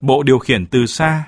Bộ điều khiển từ xa.